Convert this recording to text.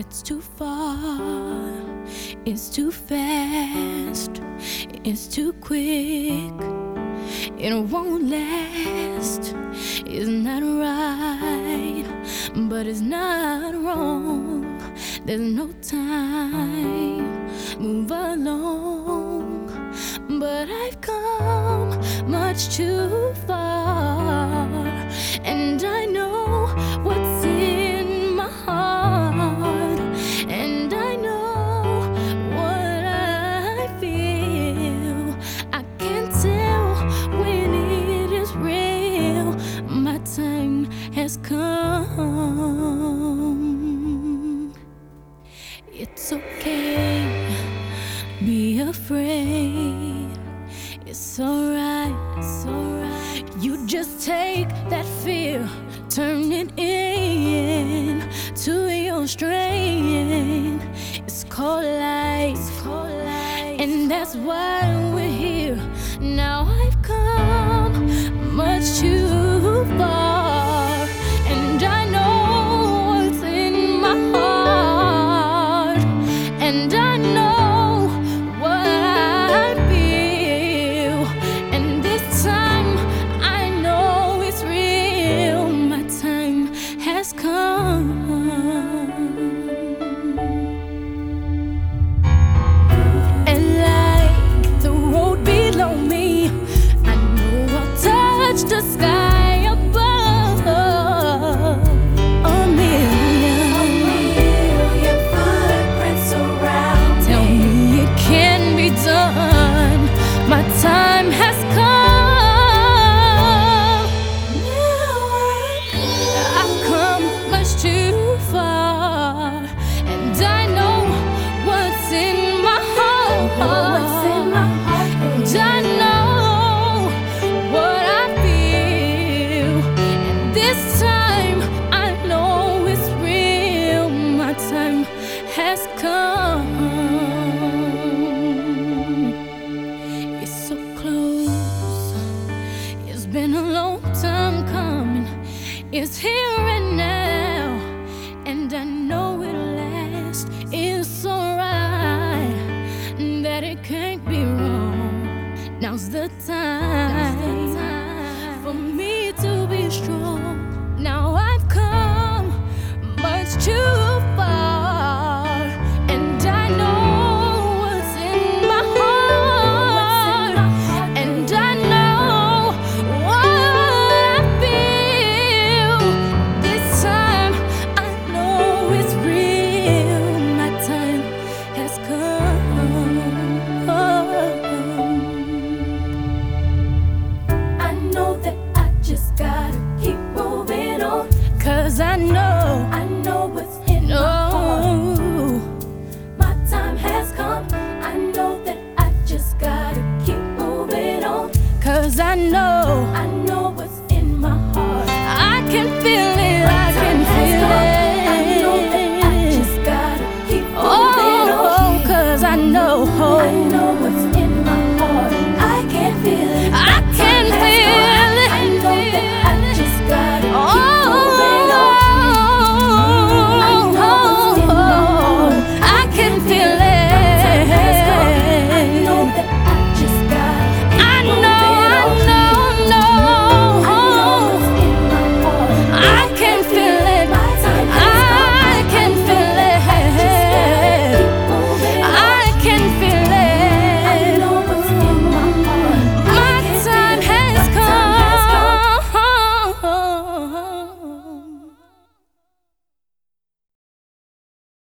It's too far, it's too fast, it's too quick, it won't last. It's not right, but it's not wrong. There's no time. has come. It's okay, be afraid. It's alright, it's alright. You just take that fear, turn it into your strength. It's called life, it's called life. and that's why we're here. Now I've come much too far. is here and now, and I know it'll last. It's alright that it can't be wrong. Now's the time, Now's the time. for me to be strong. feel